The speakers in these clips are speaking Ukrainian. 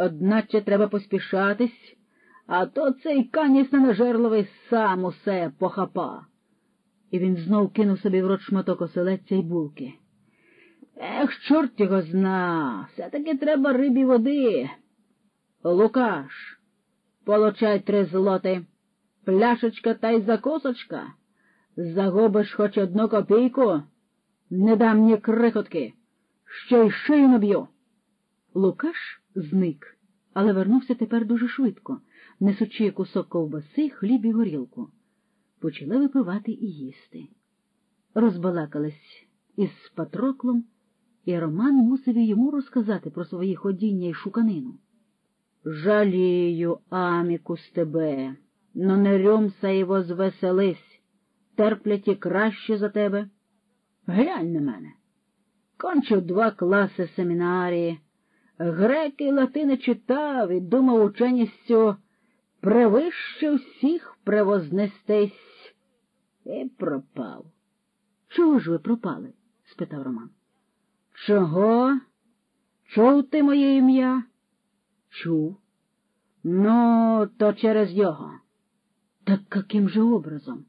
Одначе треба поспішатись, а то цей каніс ненажерливий сам усе похапа. І він знов кинув собі в рот шматок оселедця й булки. Ех, чорт його зна, все-таки треба рибі води. Лукаш, получай три злоти, пляшечка та й закусочка. Загубиш хоч одну копійку, не дам ні крихотки, ще й шию наб'ю. Лукаш зник, але вернувся тепер дуже швидко, несучи кусок ковбаси, хліб і горілку. Почали випивати і їсти. Розбалакались із Патроклом, і Роман мусив йому розказати про свої ходіння і шуканину. Жалію, Амікус, тебе, но не рюмса його звеселись, терплять і краще за тебе. Глянь на мене. Кончив два класи семінарії, греки латини читав і думав ученістю превище всіх превознестись. І пропав. Чого ж ви пропали? спитав Роман. Чого? Чув ти моє ім'я? Чув. Ну, то через його. Так каким же образом?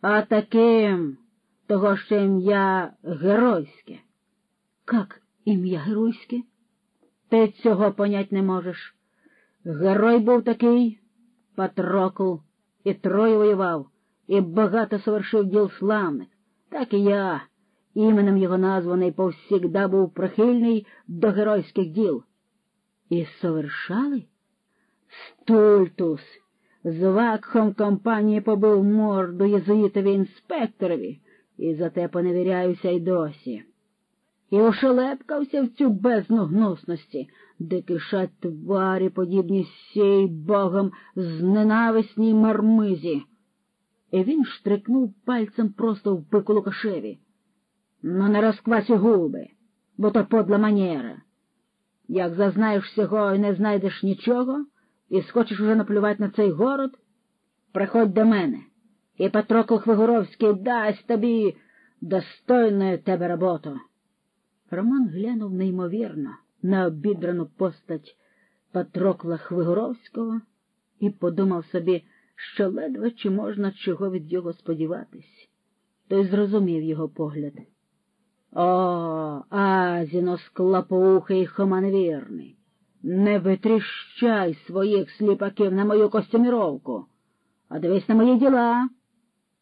А таким того, що ім'я геройське. Как ім'я геройське? Ти цього понять не можеш. Герой був такий, Патрокл, і троє воював, і багато совершив діл славних. Так і я, іменем його названий, повсігда був прихильний до геройських діл. І совершали? Стультус з вакхом компанії побив морду єзуїтові інспекторові, і зате поневіряюся й досі. І ошелепкався в цю бездну гнусності, де кишать тварі, подібні сій богом зненависній мармизі. І він штрикнув пальцем просто в пику Лукашеві. Ну, не розквасі губи, бо то подла манера. Як зазнаєш всього і не знайдеш нічого, і схочеш уже наплювати на цей город, приходь до мене, і Патрокл Хвигоровський дасть тобі достойну тебе роботу. Роман глянув неймовірно на обідрану постать Патрокла Хвигоровського і подумав собі, що ледве чи можна чого від його сподіватись, той зрозумів його погляд. О, Азіно, склапоухий хоманвірний, не витріщай своїх сліпаків на мою костюміровку, а дивись на мої діла,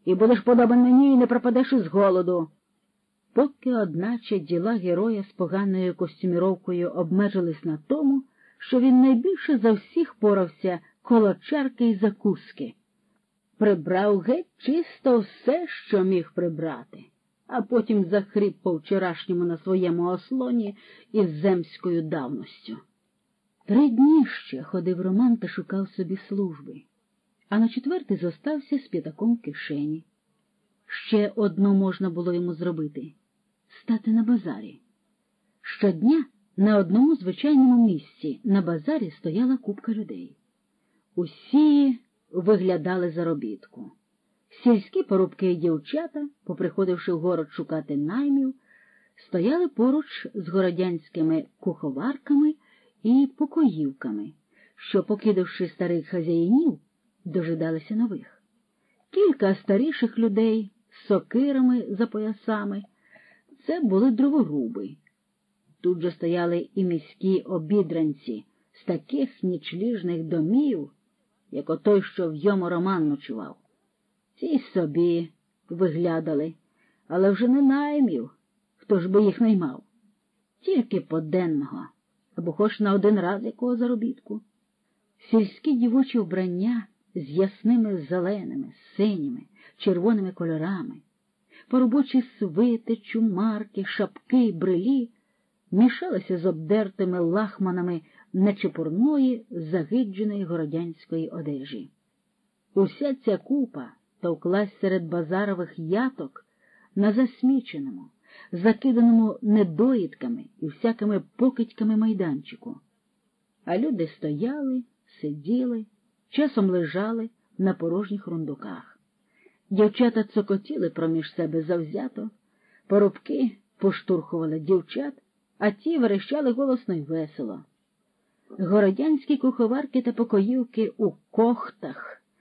і будеш подобан мені і не пропадеш із голоду. Поки, одначе, діла героя з поганою костюміровкою обмежились на тому, що він найбільше за всіх порався коло чарки й закуски. Прибрав геть чисто все, що міг прибрати а потім захріп по вчорашньому на своєму ослоні із земською давністю. Три дні ще ходив Роман та шукав собі служби, а на четвертий зостався з п'ятаком кишені. Ще одну можна було йому зробити стати на базарі. Щодня на одному звичайному місці на базарі стояла купка людей. Усі виглядали заробітку. Сільські порубки і дівчата, поприходивши в город шукати наймів, стояли поруч з городянськими куховарками і покоївками, що, покидавши старих хазяїнів, дожидалися нових. Кілька старіших людей з сокирами за поясами це були дроворуби. Тут же стояли і міські обідранці з таких нічліжних домів, як отой, що в йому роман ночував. Ті собі виглядали, але вже не наймів, хто ж би їх наймав, тільки поденного або хоч на один раз якого заробітку. Сільські дівочі вбрання з ясними зеленими, синіми, червоними кольорами, поробочі свити, чумарки, шапки й брелі мішалися з обдертими лахманами нечепурної, загидженої городянської одежі. Уся ця купа товклась серед базарових яток на засміченому, закиданому недоїдками і всякими покидьками майданчику. А люди стояли, сиділи, часом лежали на порожніх рундуках. Дівчата цокотіли проміж себе завзято, порубки поштурхували дівчат, а ті верещали голосно й весело. Городянські куховарки та покоївки у кохтах,